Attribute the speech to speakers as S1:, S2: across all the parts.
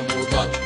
S1: مضت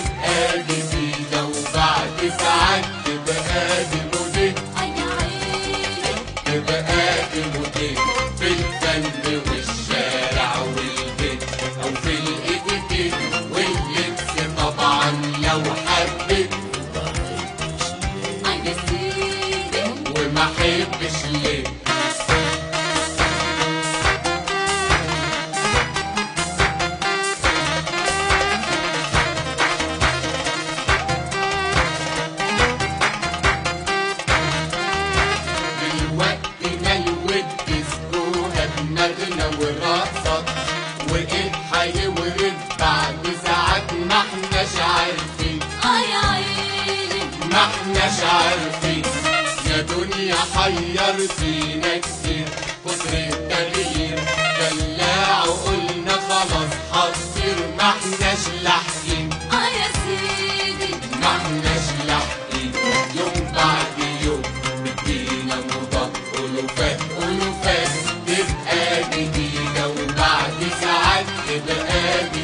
S1: تبقى جديدة وبعد ساعات تبقى دي موديل تبقى دي موديل في الفن والشارع والبيت أو في الإتيكيت واللبس طبعا لو حبيت وما حبش ليه دنيا حيرتينا كتير كتر التغيير دلعوا قلنا خلاص. حصير ما احناش لاحقين.
S2: اي يا سيدي.
S1: ما احناش لاحقين. يوم بعد يوم بدينا مضاد ألوفات ألوفات تبقى جديدة. وبعد ساعات تبقى دي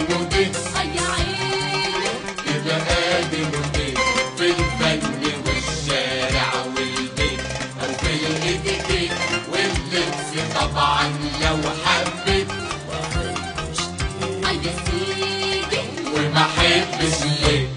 S2: اي
S1: حبش ليه